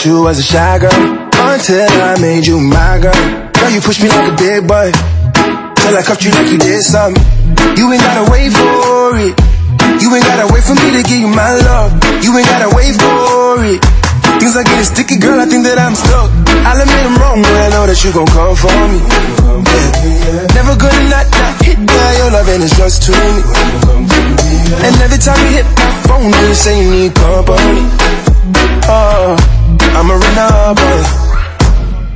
thought you was a shy girl until I made you my girl. Girl, you push me like a big boy till I cuffed you like you did something. You ain't gotta wait for it. You ain't gotta wait for me to give you my love. You ain't gotta wait for it. Things are getting sticky, girl. I think that I'm stuck. I'll admit I'm wrong when I know that you gon' come for me. Yeah. Never gonna not, not hit by your love and it's just to me. And every time you hit my phone, you say you need company. Oh, I'ma run up on you.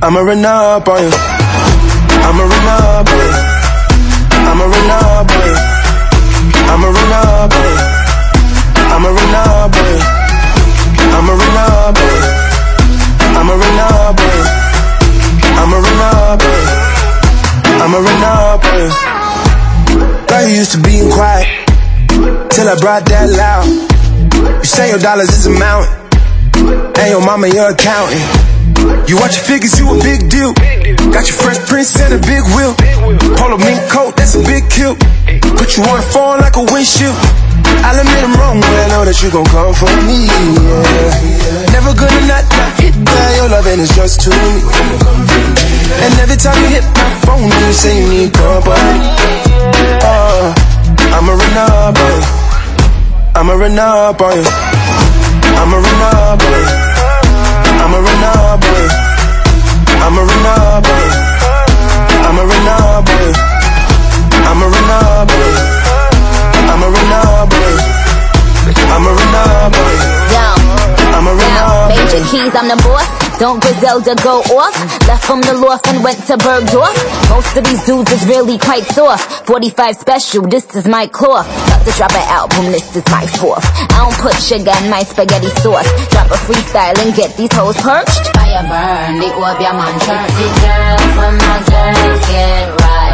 I'ma run up on you. I'ma run up on you. I'ma run up on you. I'ma run up on you. I'ma run up on you. I'ma run up on you. I'ma run up on you. I'ma run up on you. I'ma run up on you. Girl, you used to being quiet till I brought that loud. You say your dollars is a mountain, and your mama your accountant. You watch your figures, you a big deal. Got your fresh prince and a big wheel. Polo mink coat, that's a big kill. Put you on the phone like a windshield. I'll admit I'm wrong when I know that you gon' come for me. Yeah. Never gonna not, not hit by your love and it's just too me. And every time you hit my phone, you say you need company. On you. I'ma run up on you. I'ma run up on you. I'm the boss. Don't Griselda go off. Left from the loft and went to Bergdorf. Most of these dudes is really quite soft. 45 special, this is my cloth. About to drop an album, this is my fourth. I don't put sugar in my spaghetti sauce. Drop a freestyle and get these hoes perched. Fire burn, the orb your man church. The girls when my girls get right.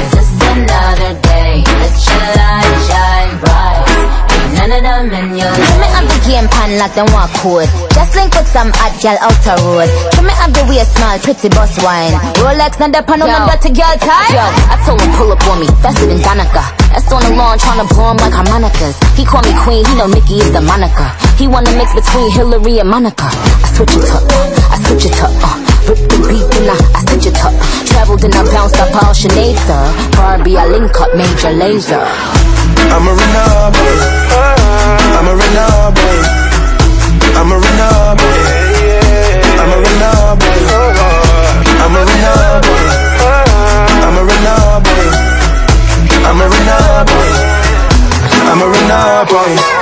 Is this another day? The game pan like them walk code. Just link with some hot gal outer road. Trim me up the waist small, pretty boss wine. Rolex, not the pan on the dirty girl tie. Yo, I told him pull up on me, faster than Danica. That's on the lawn tryna blow him like harmonicas. He call me queen, he know Nicki is the moniker. He wanna mix between Hillary and Monica. I switch it up, I switch it up. Uh, rip the beat and I, I stitch it up. Traveled and I bounced up all Sinead, sir. Barbie, I link up Major Lazer. I'ma run up up on you.